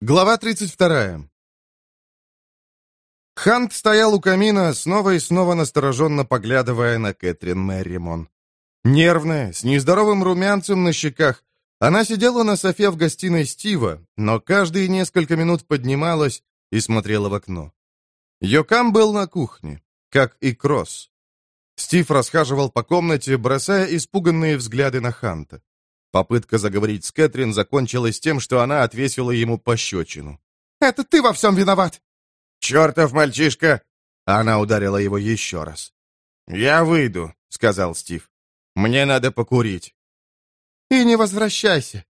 Глава 32. Хант стоял у камина, снова и снова настороженно поглядывая на Кэтрин Мерримон. Нервная, с нездоровым румянцем на щеках, она сидела на софе в гостиной Стива, но каждые несколько минут поднималась и смотрела в окно. Йокам был на кухне, как и Кросс. Стив расхаживал по комнате, бросая испуганные взгляды на Ханта. Попытка заговорить с Кэтрин закончилась тем, что она отвесила ему пощечину. «Это ты во всем виноват!» «Чертов мальчишка!» Она ударила его еще раз. «Я выйду», — сказал Стив. «Мне надо покурить». «И не возвращайся».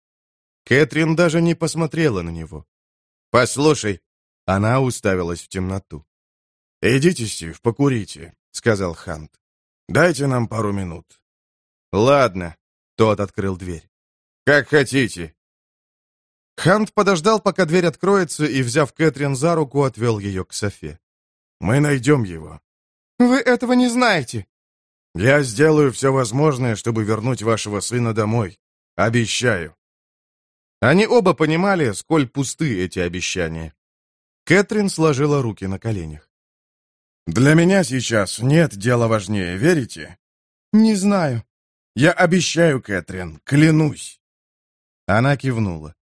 Кэтрин даже не посмотрела на него. «Послушай». Она уставилась в темноту. «Идите, Стив, покурите», — сказал Хант. «Дайте нам пару минут». «Ладно», — тот открыл дверь. «Как хотите». Хант подождал, пока дверь откроется, и, взяв Кэтрин за руку, отвел ее к Софе. «Мы найдем его». «Вы этого не знаете». «Я сделаю все возможное, чтобы вернуть вашего сына домой. Обещаю». Они оба понимали, сколь пусты эти обещания. Кэтрин сложила руки на коленях. «Для меня сейчас нет дела важнее, верите?» «Не знаю». «Я обещаю, Кэтрин, клянусь». Она кивнула.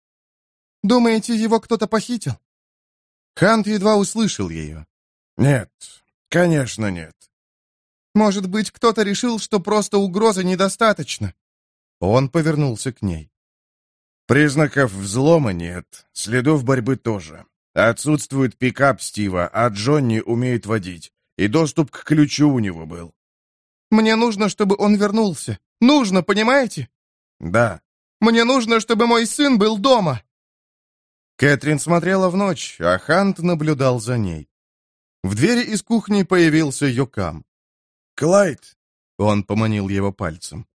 «Думаете, его кто-то похитил?» Хант едва услышал ее. «Нет, конечно нет». «Может быть, кто-то решил, что просто угрозы недостаточно?» Он повернулся к ней. «Признаков взлома нет, следов борьбы тоже. Отсутствует пикап Стива, а Джонни умеет водить, и доступ к ключу у него был». «Мне нужно, чтобы он вернулся. Нужно, понимаете?» «Да, мне нужно, чтобы мой сын был дома!» Кэтрин смотрела в ночь, а Хант наблюдал за ней. В двери из кухни появился Йокам. «Клайд!» — он поманил его пальцем.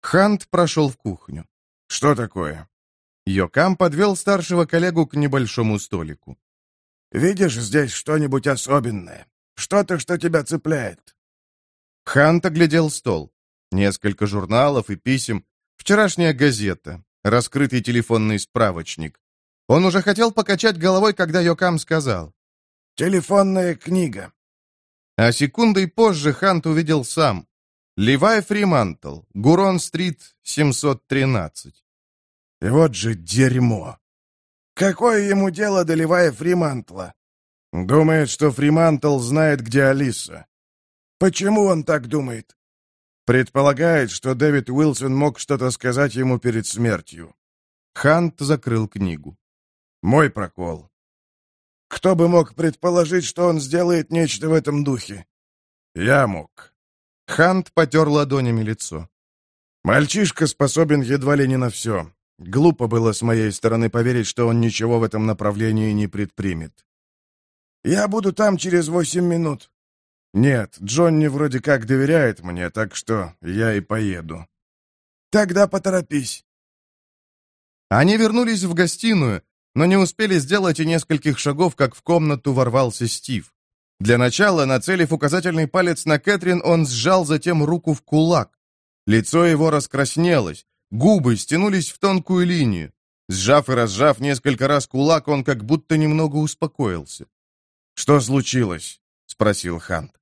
Хант прошел в кухню. «Что такое?» Йокам подвел старшего коллегу к небольшому столику. «Видишь здесь что-нибудь особенное? Что-то, что тебя цепляет?» Хант оглядел стол. Несколько журналов и писем, Вчерашняя газета, раскрытый телефонный справочник. Он уже хотел покачать головой, когда Йокам сказал. «Телефонная книга». А секундой позже Хант увидел сам. Левай Фримантл, Гурон-стрит, 713. И вот же дерьмо. Какое ему дело до Левая Фримантла? Думает, что Фримантл знает, где Алиса. Почему он так думает? Предполагает, что Дэвид Уилсон мог что-то сказать ему перед смертью. Хант закрыл книгу. Мой прокол. Кто бы мог предположить, что он сделает нечто в этом духе? Я мог. Хант потер ладонями лицо. Мальчишка способен едва ли не на все. Глупо было с моей стороны поверить, что он ничего в этом направлении не предпримет. «Я буду там через восемь минут», «Нет, Джонни вроде как доверяет мне, так что я и поеду». «Тогда поторопись». Они вернулись в гостиную, но не успели сделать и нескольких шагов, как в комнату ворвался Стив. Для начала, нацелив указательный палец на Кэтрин, он сжал затем руку в кулак. Лицо его раскраснелось, губы стянулись в тонкую линию. Сжав и разжав несколько раз кулак, он как будто немного успокоился. «Что случилось?» — спросил Хант.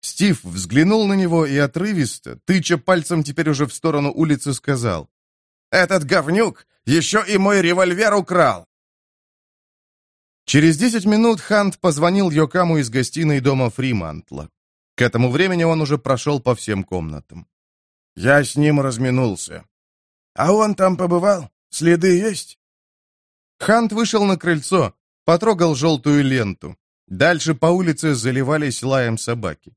Стив взглянул на него и отрывисто, тыча пальцем теперь уже в сторону улицы, сказал. «Этот говнюк еще и мой револьвер украл!» Через десять минут Хант позвонил Йокаму из гостиной дома Фримантла. К этому времени он уже прошел по всем комнатам. «Я с ним разминулся». «А он там побывал? Следы есть?» Хант вышел на крыльцо, потрогал желтую ленту. Дальше по улице заливались лаем собаки.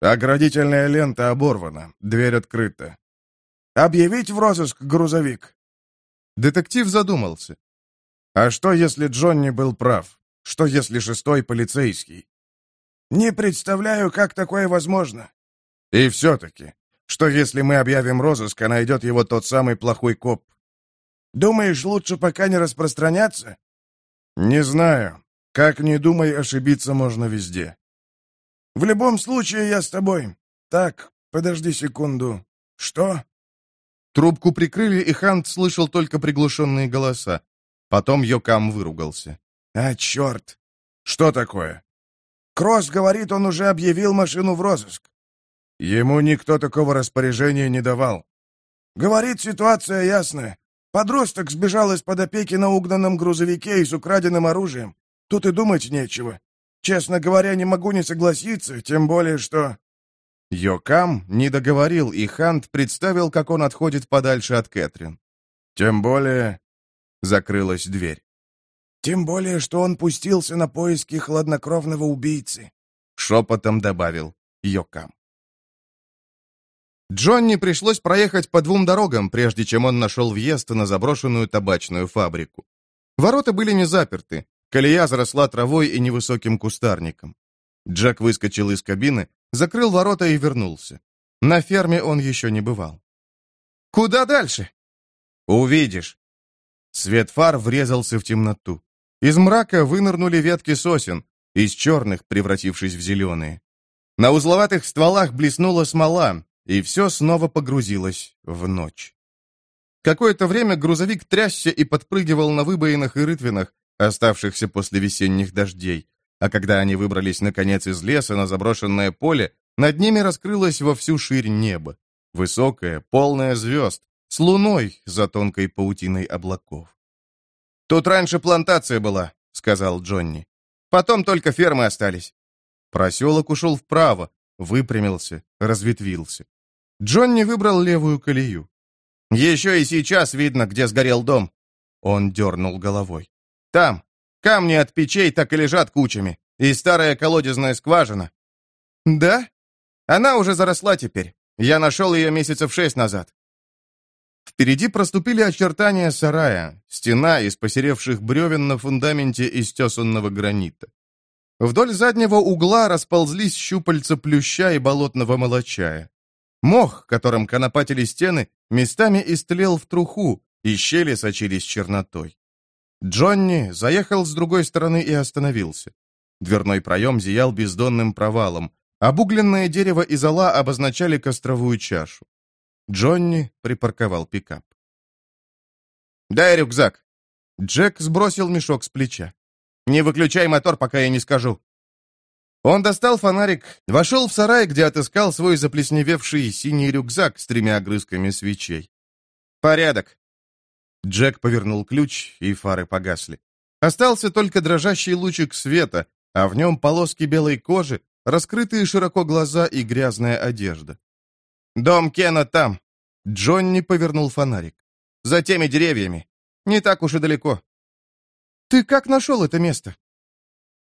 Оградительная лента оборвана, дверь открыта. Объявить в розыск грузовик. Детектив задумался. А что, если Джонни был прав? Что, если шестой полицейский? Не представляю, как такое возможно. И все-таки, что если мы объявим розыск, а найдет его тот самый плохой коп? Думаешь, лучше пока не распространяться? Не знаю. Как ни думай, ошибиться можно везде. В любом случае, я с тобой. Так, подожди секунду. Что?» Трубку прикрыли, и Хант слышал только приглушенные голоса. Потом Йокам выругался. «А, черт! Что такое?» «Кросс говорит, он уже объявил машину в розыск». «Ему никто такого распоряжения не давал». «Говорит, ситуация ясная. Подросток сбежал из-под опеки на угнанном грузовике и с украденным оружием. Тут и думать нечего. Честно говоря, не могу не согласиться, тем более что...» Йокам не договорил, и Хант представил, как он отходит подальше от Кэтрин. «Тем более...» — закрылась дверь. «Тем более, что он пустился на поиски хладнокровного убийцы», — шепотом добавил Йокам. Джонни пришлось проехать по двум дорогам, прежде чем он нашел въезд на заброшенную табачную фабрику. Ворота были не заперты, колея заросла травой и невысоким кустарником. Джек выскочил из кабины, закрыл ворота и вернулся. На ферме он еще не бывал. «Куда дальше?» «Увидишь». Свет фар врезался в темноту. Из мрака вынырнули ветки сосен, из черных превратившись в зеленые. На узловатых стволах блеснула смола, и все снова погрузилось в ночь. Какое-то время грузовик трясся и подпрыгивал на выбоинах и рытвинах, оставшихся после весенних дождей, а когда они выбрались наконец из леса на заброшенное поле, над ними раскрылось во всю ширь небо, высокое, полное звезд, с луной за тонкой паутиной облаков. «Тут раньше плантация была», — сказал Джонни. «Потом только фермы остались». Проселок ушел вправо, выпрямился, разветвился. Джонни выбрал левую колею. «Еще и сейчас видно, где сгорел дом». Он дернул головой. «Там. Камни от печей так и лежат кучами. И старая колодезная скважина». «Да? Она уже заросла теперь. Я нашел ее месяцев шесть назад». Впереди проступили очертания сарая, стена из посеревших бревен на фундаменте из тесанного гранита. Вдоль заднего угла расползлись щупальца плюща и болотного молочая. Мох, которым конопатили стены, местами истлел в труху, и щели сочились чернотой. Джонни заехал с другой стороны и остановился. Дверной проем зиял бездонным провалом. Обугленное дерево и зола обозначали костровую чашу. Джонни припарковал пикап. «Дай рюкзак!» Джек сбросил мешок с плеча. «Не выключай мотор, пока я не скажу. Он достал фонарик, вошел в сарай, где отыскал свой заплесневевший синий рюкзак с тремя огрызками свечей. «Порядок». Джек повернул ключ, и фары погасли. Остался только дрожащий лучик света, а в нем полоски белой кожи, раскрытые широко глаза и грязная одежда. «Дом Кена там». Джонни повернул фонарик. «За теми деревьями. Не так уж и далеко». «Ты как нашел это место?»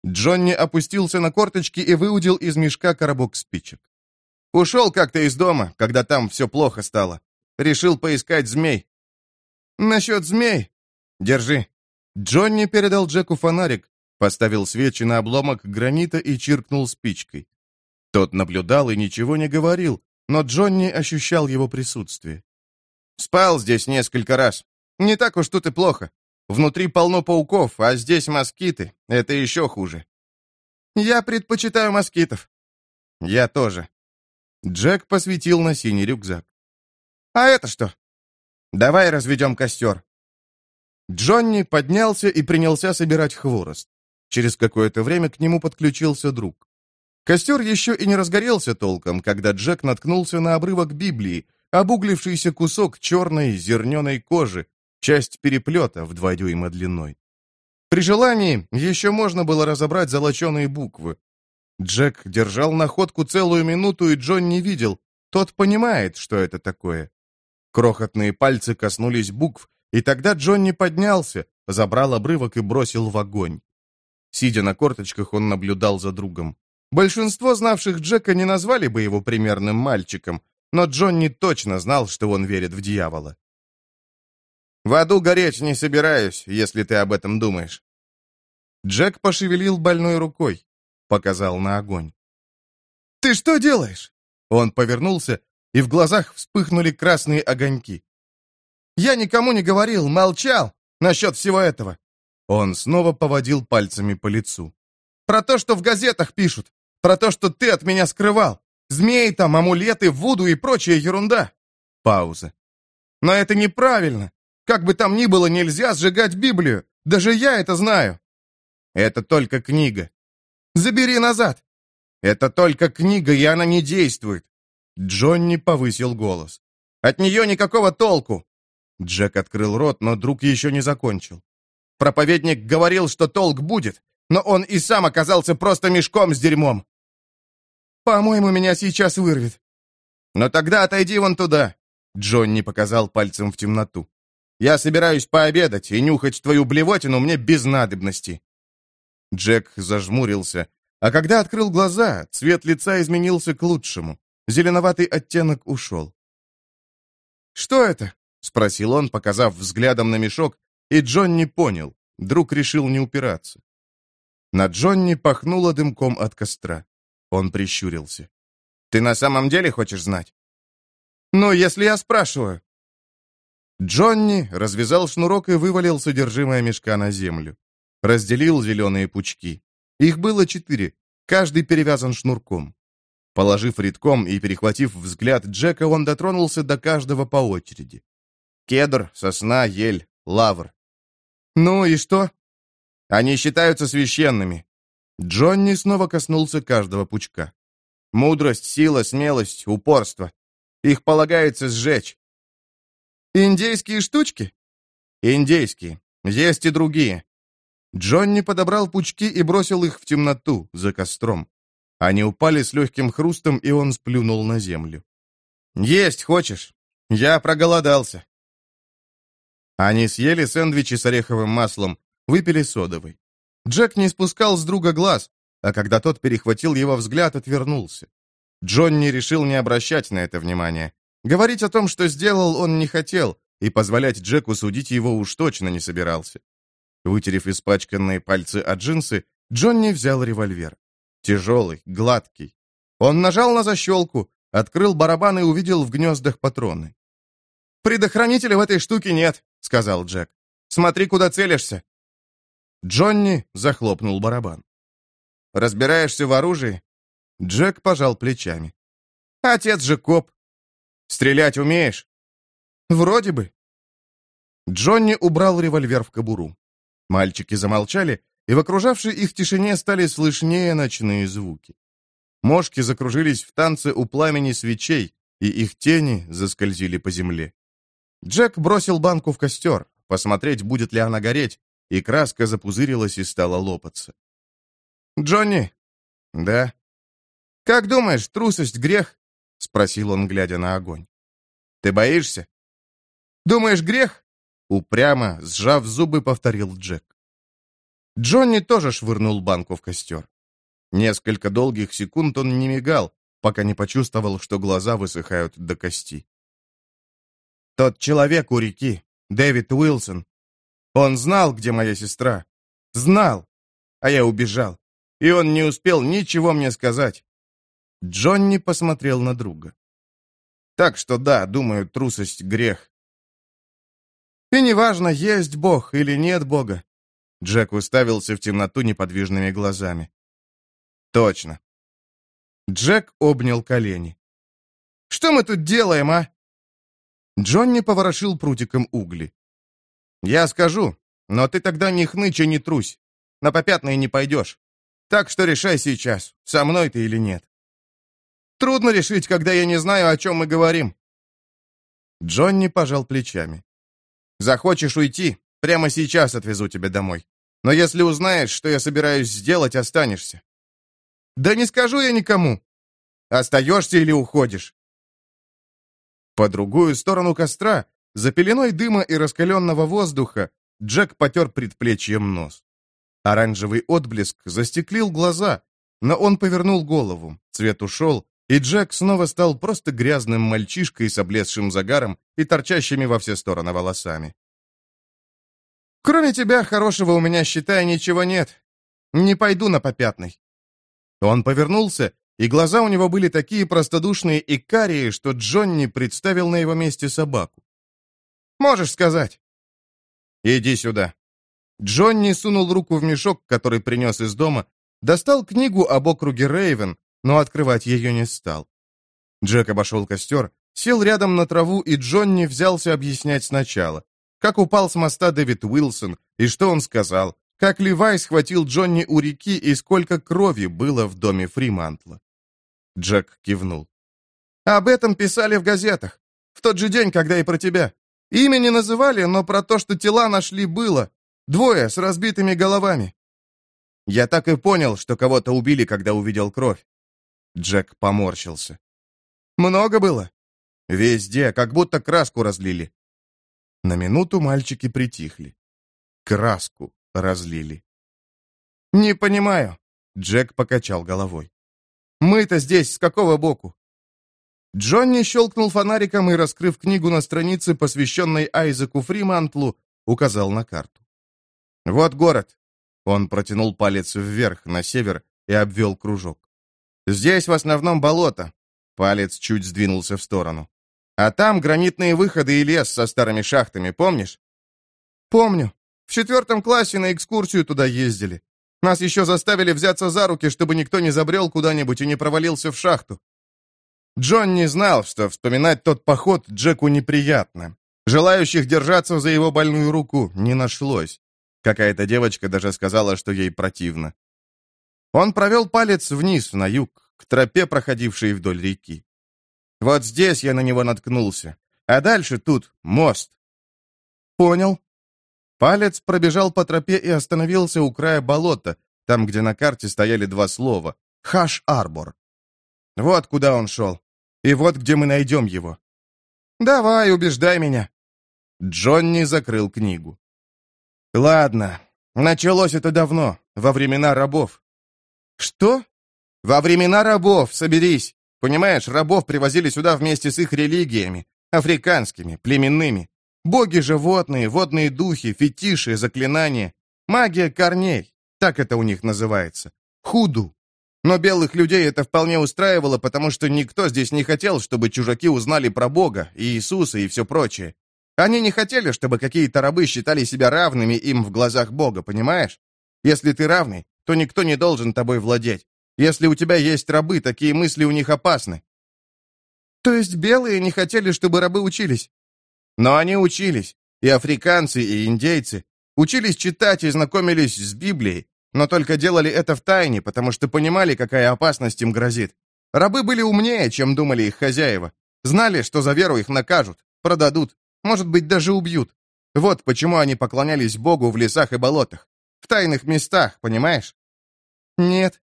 Джонни опустился на корточки и выудил из мешка коробок спичек. «Ушел как-то из дома, когда там все плохо стало. Решил поискать змей». «Насчет змей?» «Держи». Джонни передал Джеку фонарик, поставил свечи на обломок гранита и чиркнул спичкой. Тот наблюдал и ничего не говорил, но Джонни ощущал его присутствие. «Спал здесь несколько раз. Не так уж тут и плохо. Внутри полно пауков, а здесь москиты. Это еще хуже. Я предпочитаю москитов. Я тоже. Джек посветил на синий рюкзак. А это что? Давай разведем костер. Джонни поднялся и принялся собирать хворост. Через какое-то время к нему подключился друг. Костер еще и не разгорелся толком, когда Джек наткнулся на обрывок Библии, обуглившийся кусок черной зерненой кожи, часть переплета в два дюйма длиной. При желании еще можно было разобрать золоченые буквы. Джек держал находку целую минуту, и Джон не видел. Тот понимает, что это такое. Крохотные пальцы коснулись букв, и тогда Джонни поднялся, забрал обрывок и бросил в огонь. Сидя на корточках, он наблюдал за другом. Большинство знавших Джека не назвали бы его примерным мальчиком, но Джонни точно знал, что он верит в дьявола. В аду гореть не собираюсь, если ты об этом думаешь». Джек пошевелил больной рукой, показал на огонь. «Ты что делаешь?» Он повернулся, и в глазах вспыхнули красные огоньки. «Я никому не говорил, молчал насчет всего этого». Он снова поводил пальцами по лицу. «Про то, что в газетах пишут, про то, что ты от меня скрывал. Змеи там, амулеты, вуду и прочая ерунда». Пауза. «Но это неправильно. Как бы там ни было, нельзя сжигать Библию. Даже я это знаю!» «Это только книга». «Забери назад!» «Это только книга, и она не действует!» Джонни повысил голос. «От нее никакого толку!» Джек открыл рот, но друг еще не закончил. Проповедник говорил, что толк будет, но он и сам оказался просто мешком с дерьмом. «По-моему, меня сейчас вырвет». «Но тогда отойди вон туда», — Джонни показал пальцем в темноту. «Я собираюсь пообедать, и нюхать твою блевотину мне без надобности». Джек зажмурился, а когда открыл глаза, цвет лица изменился к лучшему. Зеленоватый оттенок ушел. «Что это?» — спросил он, показав взглядом на мешок, и Джонни понял. Друг решил не упираться. На Джонни пахнуло дымком от костра. Он прищурился. «Ты на самом деле хочешь знать?» «Ну, если я спрашиваю». Джонни развязал шнурок и вывалил содержимое мешка на землю. Разделил зеленые пучки. Их было четыре, каждый перевязан шнурком. Положив редком и перехватив взгляд Джека, он дотронулся до каждого по очереди. Кедр, сосна, ель, лавр. «Ну и что?» «Они считаются священными». Джонни снова коснулся каждого пучка. «Мудрость, сила, смелость, упорство. Их полагается сжечь». «Индейские штучки?» «Индейские. Есть и другие». Джонни подобрал пучки и бросил их в темноту, за костром. Они упали с легким хрустом, и он сплюнул на землю. «Есть хочешь? Я проголодался». Они съели сэндвичи с ореховым маслом, выпили содовый. Джек не спускал с друга глаз, а когда тот перехватил его взгляд, отвернулся. Джонни решил не обращать на это внимания. Говорить о том, что сделал, он не хотел, и позволять Джеку судить его уж точно не собирался. Вытерев испачканные пальцы от джинсы, Джонни взял револьвер. Тяжелый, гладкий. Он нажал на защелку, открыл барабан и увидел в гнездах патроны. «Предохранителя в этой штуке нет», — сказал Джек. «Смотри, куда целишься». Джонни захлопнул барабан. «Разбираешься в оружии?» Джек пожал плечами. «Отец же коп. Стрелять умеешь?» «Вроде бы». Джонни убрал револьвер в кобуру. Мальчики замолчали, и в окружавшей их тишине стали слышнее ночные звуки. Мошки закружились в танце у пламени свечей, и их тени заскользили по земле. Джек бросил банку в костер, посмотреть, будет ли она гореть, и краска запузырилась и стала лопаться. «Джонни?» «Да». «Как думаешь, трусость — грех?» — спросил он, глядя на огонь. «Ты боишься?» «Думаешь, грех?» — упрямо, сжав зубы, повторил Джек. Джонни тоже швырнул банку в костер. Несколько долгих секунд он не мигал, пока не почувствовал, что глаза высыхают до кости. Тот человек у реки, Дэвид Уилсон, он знал, где моя сестра. Знал. А я убежал. И он не успел ничего мне сказать. Джонни посмотрел на друга. Так что да, думаю, трусость — грех. И неважно, есть Бог или нет Бога. Джек уставился в темноту неподвижными глазами. Точно. Джек обнял колени. «Что мы тут делаем, а?» Джонни поворошил прутиком угли. «Я скажу, но ты тогда ни хныча не трусь. На попятные не пойдешь. Так что решай сейчас, со мной ты или нет». «Трудно решить, когда я не знаю, о чем мы говорим». Джонни пожал плечами. «Захочешь уйти, прямо сейчас отвезу тебя домой. Но если узнаешь, что я собираюсь сделать, останешься». «Да не скажу я никому. Остаешься или уходишь?» По другую сторону костра, за пеленой дыма и раскаленного воздуха, Джек потер предплечьем нос. Оранжевый отблеск застеклил глаза, но он повернул голову, цвет ушел, и Джек снова стал просто грязным мальчишкой с облезшим загаром и торчащими во все стороны волосами. «Кроме тебя, хорошего у меня, считай, ничего нет. Не пойду на попятный». Он повернулся и глаза у него были такие простодушные и карие, что Джонни представил на его месте собаку. «Можешь сказать?» «Иди сюда». Джонни сунул руку в мешок, который принес из дома, достал книгу об округе Рейвен, но открывать ее не стал. Джек обошел костер, сел рядом на траву, и Джонни взялся объяснять сначала. Как упал с моста Дэвид Уилсон, и что он сказал, как Левай схватил Джонни у реки и сколько крови было в доме Фримантла. Джек кивнул. «Об этом писали в газетах. В тот же день, когда и про тебя. Имя не называли, но про то, что тела нашли, было. Двое с разбитыми головами. Я так и понял, что кого-то убили, когда увидел кровь. Джек поморщился. Много было? Везде, как будто краску разлили. На минуту мальчики притихли. Краску разлили. «Не понимаю», — Джек покачал головой. «Мы-то здесь с какого боку?» Джонни щелкнул фонариком и, раскрыв книгу на странице, посвященной Айзеку Фримантлу, указал на карту. «Вот город». Он протянул палец вверх, на север, и обвел кружок. «Здесь в основном болото». Палец чуть сдвинулся в сторону. «А там гранитные выходы и лес со старыми шахтами, помнишь?» «Помню. В четвертом классе на экскурсию туда ездили. Нас еще заставили взяться за руки, чтобы никто не забрел куда-нибудь и не провалился в шахту. Джон не знал, что вспоминать тот поход Джеку неприятно. Желающих держаться за его больную руку не нашлось. Какая-то девочка даже сказала, что ей противно. Он провел палец вниз, на юг, к тропе, проходившей вдоль реки. Вот здесь я на него наткнулся. А дальше тут мост. Понял. Палец пробежал по тропе и остановился у края болота, там, где на карте стояли два слова. Хаш-Арбор. Вот куда он шел. И вот где мы найдем его. Давай, убеждай меня. Джонни закрыл книгу. Ладно, началось это давно, во времена рабов. Что? Во времена рабов, соберись. Понимаешь, рабов привозили сюда вместе с их религиями, африканскими, племенными. Боги животные, водные духи, фетиши, заклинания. Магия корней, так это у них называется. Худу. Но белых людей это вполне устраивало, потому что никто здесь не хотел, чтобы чужаки узнали про Бога, и Иисуса и все прочее. Они не хотели, чтобы какие-то рабы считали себя равными им в глазах Бога, понимаешь? Если ты равный, то никто не должен тобой владеть. Если у тебя есть рабы, такие мысли у них опасны. То есть белые не хотели, чтобы рабы учились? Но они учились. И африканцы, и индейцы. Учились читать и знакомились с Библией. Но только делали это в тайне, потому что понимали, какая опасность им грозит. Рабы были умнее, чем думали их хозяева. Знали, что за веру их накажут, продадут, может быть, даже убьют. Вот почему они поклонялись Богу в лесах и болотах. В тайных местах, понимаешь? Нет.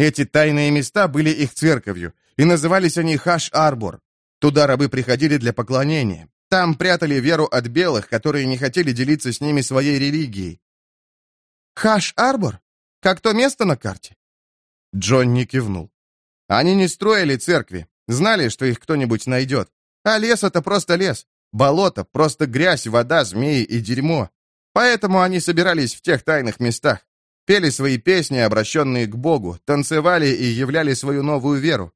Эти тайные места были их церковью, и назывались они Хаш-Арбор. Туда рабы приходили для поклонения. Там прятали веру от белых, которые не хотели делиться с ними своей религией. Хаш-Арбор? Как то место на карте? Джонни кивнул. Они не строили церкви, знали, что их кто-нибудь найдет. А лес — это просто лес. Болото — просто грязь, вода, змеи и дерьмо. Поэтому они собирались в тех тайных местах. Пели свои песни, обращенные к Богу, танцевали и являли свою новую веру.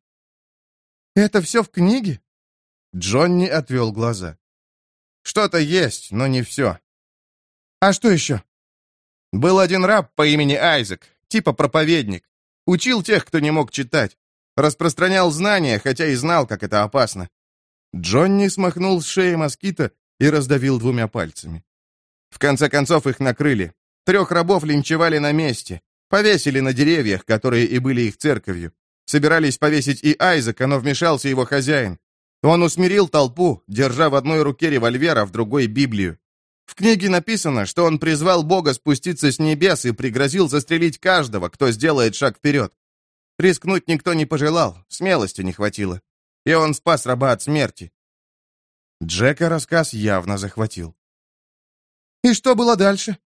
«Это все в книге?» Джонни отвел глаза. «Что-то есть, но не все». «А что еще?» «Был один раб по имени Айзек, типа проповедник. Учил тех, кто не мог читать. Распространял знания, хотя и знал, как это опасно. Джонни смахнул с шеи москита и раздавил двумя пальцами. В конце концов их накрыли. Трех рабов линчевали на месте. Повесили на деревьях, которые и были их церковью. Собирались повесить и Айзека, но вмешался его хозяин. Он усмирил толпу, держа в одной руке револьвер, а в другой Библию. В книге написано, что он призвал Бога спуститься с небес и пригрозил застрелить каждого, кто сделает шаг вперед. Рискнуть никто не пожелал, смелости не хватило и он спас раба от смерти. Джека рассказ явно захватил. «И что было дальше?»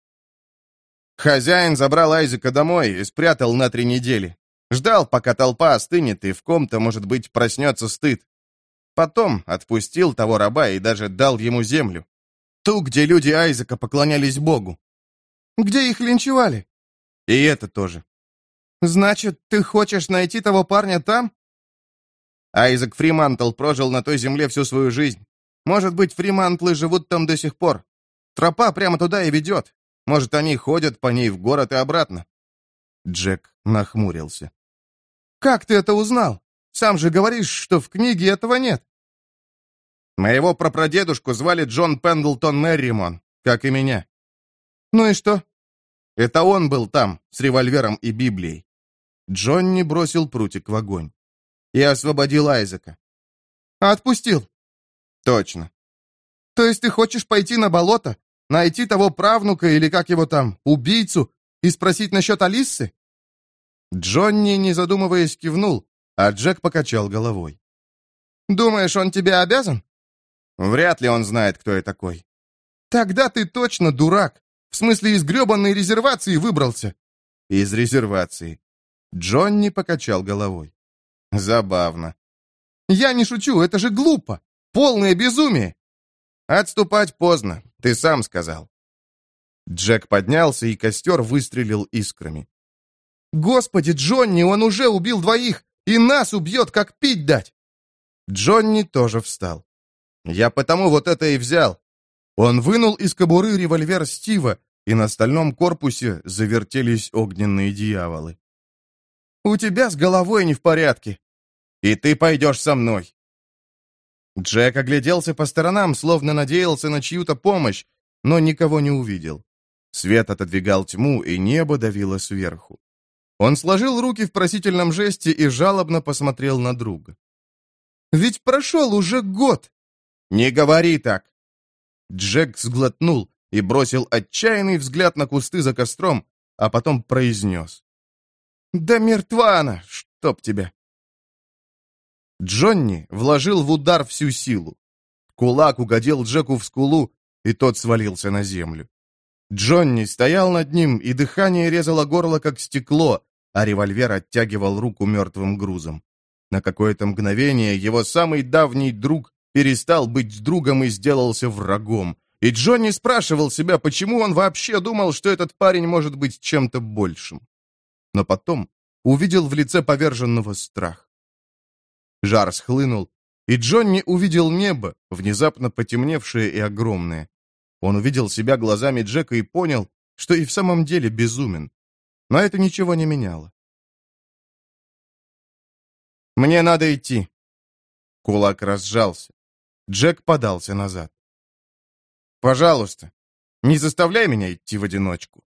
Хозяин забрал Айзека домой и спрятал на три недели. Ждал, пока толпа остынет, и в ком-то, может быть, проснется стыд. Потом отпустил того раба и даже дал ему землю. Ту, где люди Айзека поклонялись Богу. Где их линчевали? И это тоже. Значит, ты хочешь найти того парня там? Айзек Фримантл прожил на той земле всю свою жизнь. Может быть, Фримантлы живут там до сих пор. Тропа прямо туда и ведет. Может, они ходят по ней в город и обратно. Джек нахмурился. «Как ты это узнал? Сам же говоришь, что в книге этого нет». Моего прапрадедушку звали Джон Пендлтон Мерримон, как и меня. Ну и что? Это он был там, с револьвером и Библией. Джонни бросил прутик в огонь. И освободил Айзека. Отпустил? Точно. То есть ты хочешь пойти на болото, найти того правнука или как его там, убийцу, и спросить насчет Алисы? Джонни, не задумываясь, кивнул, а Джек покачал головой. «Думаешь, он тебе обязан?» «Вряд ли он знает, кто я такой». «Тогда ты точно дурак. В смысле, из гребанной резервации выбрался». «Из резервации». Джонни покачал головой. «Забавно». «Я не шучу, это же глупо. Полное безумие». «Отступать поздно, ты сам сказал». Джек поднялся, и костер выстрелил искрами. «Господи, Джонни, он уже убил двоих, и нас убьет, как пить дать!» Джонни тоже встал. «Я потому вот это и взял». Он вынул из кобуры револьвер Стива, и на стальном корпусе завертелись огненные дьяволы. «У тебя с головой не в порядке. И ты пойдешь со мной». Джек огляделся по сторонам, словно надеялся на чью-то помощь, но никого не увидел. Свет отодвигал тьму, и небо давило сверху. Он сложил руки в просительном жесте и жалобно посмотрел на друга. «Ведь прошел уже год!» «Не говори так!» Джек сглотнул и бросил отчаянный взгляд на кусты за костром, а потом произнес. «Да мертва она, чтоб тебя!» Джонни вложил в удар всю силу. Кулак угодил Джеку в скулу, и тот свалился на землю. Джонни стоял над ним, и дыхание резало горло, как стекло, а револьвер оттягивал руку мертвым грузом. На какое-то мгновение его самый давний друг перестал быть другом и сделался врагом. И Джонни спрашивал себя, почему он вообще думал, что этот парень может быть чем-то большим. Но потом увидел в лице поверженного страх. Жар схлынул, и Джонни увидел небо, внезапно потемневшее и огромное. Он увидел себя глазами Джека и понял, что и в самом деле безумен. Но это ничего не меняло. «Мне надо идти». Кулак разжался. Джек подался назад. «Пожалуйста, не заставляй меня идти в одиночку».